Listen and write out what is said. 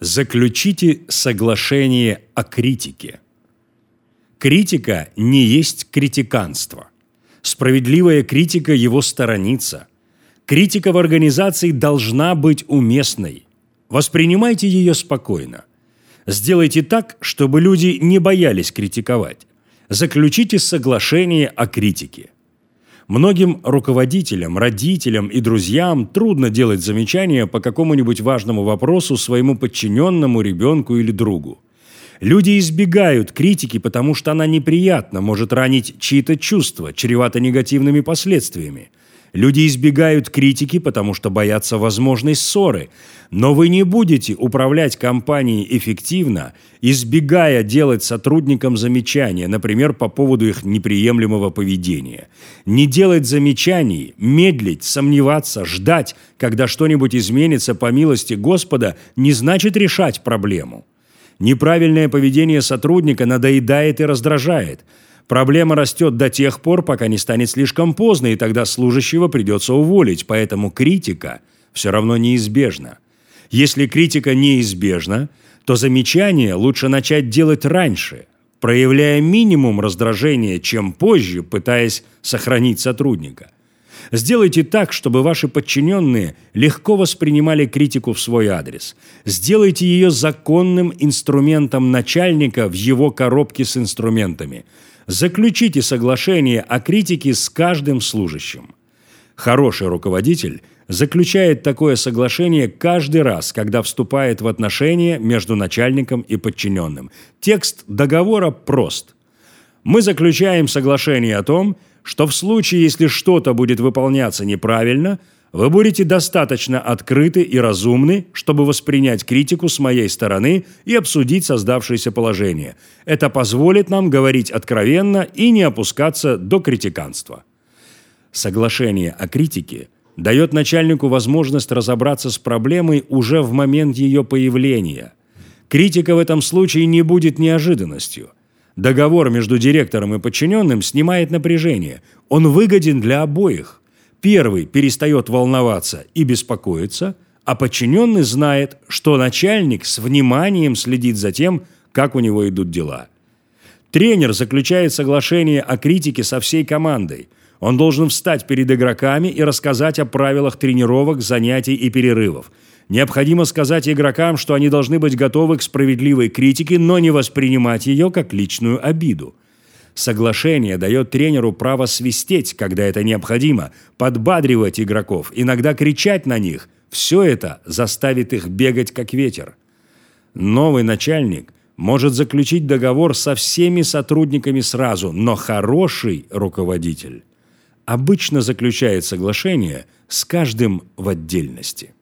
Заключите соглашение о критике. Критика не есть критиканство. Справедливая критика его сторонится. Критика в организации должна быть уместной. Воспринимайте ее спокойно. Сделайте так, чтобы люди не боялись критиковать. Заключите соглашение о критике. Многим руководителям, родителям и друзьям трудно делать замечания по какому-нибудь важному вопросу своему подчиненному ребенку или другу. Люди избегают критики, потому что она неприятна, может ранить чьи-то чувства, чревата негативными последствиями. Люди избегают критики, потому что боятся возможной ссоры. Но вы не будете управлять компанией эффективно, избегая делать сотрудникам замечания, например, по поводу их неприемлемого поведения. Не делать замечаний, медлить, сомневаться, ждать, когда что-нибудь изменится по милости Господа, не значит решать проблему. Неправильное поведение сотрудника надоедает и раздражает. Проблема растет до тех пор, пока не станет слишком поздно, и тогда служащего придется уволить, поэтому критика все равно неизбежна. Если критика неизбежна, то замечание лучше начать делать раньше, проявляя минимум раздражения, чем позже, пытаясь сохранить сотрудника – Сделайте так, чтобы ваши подчиненные легко воспринимали критику в свой адрес. Сделайте ее законным инструментом начальника в его коробке с инструментами. Заключите соглашение о критике с каждым служащим. Хороший руководитель заключает такое соглашение каждый раз, когда вступает в отношения между начальником и подчиненным. Текст договора прост. Мы заключаем соглашение о том, что в случае, если что-то будет выполняться неправильно, вы будете достаточно открыты и разумны, чтобы воспринять критику с моей стороны и обсудить создавшееся положение. Это позволит нам говорить откровенно и не опускаться до критиканства. Соглашение о критике дает начальнику возможность разобраться с проблемой уже в момент ее появления. Критика в этом случае не будет неожиданностью – Договор между директором и подчиненным снимает напряжение. Он выгоден для обоих. Первый перестает волноваться и беспокоиться, а подчиненный знает, что начальник с вниманием следит за тем, как у него идут дела. Тренер заключает соглашение о критике со всей командой. Он должен встать перед игроками и рассказать о правилах тренировок, занятий и перерывов – Необходимо сказать игрокам, что они должны быть готовы к справедливой критике, но не воспринимать ее как личную обиду. Соглашение дает тренеру право свистеть, когда это необходимо, подбадривать игроков, иногда кричать на них. Все это заставит их бегать как ветер. Новый начальник может заключить договор со всеми сотрудниками сразу, но хороший руководитель обычно заключает соглашение с каждым в отдельности.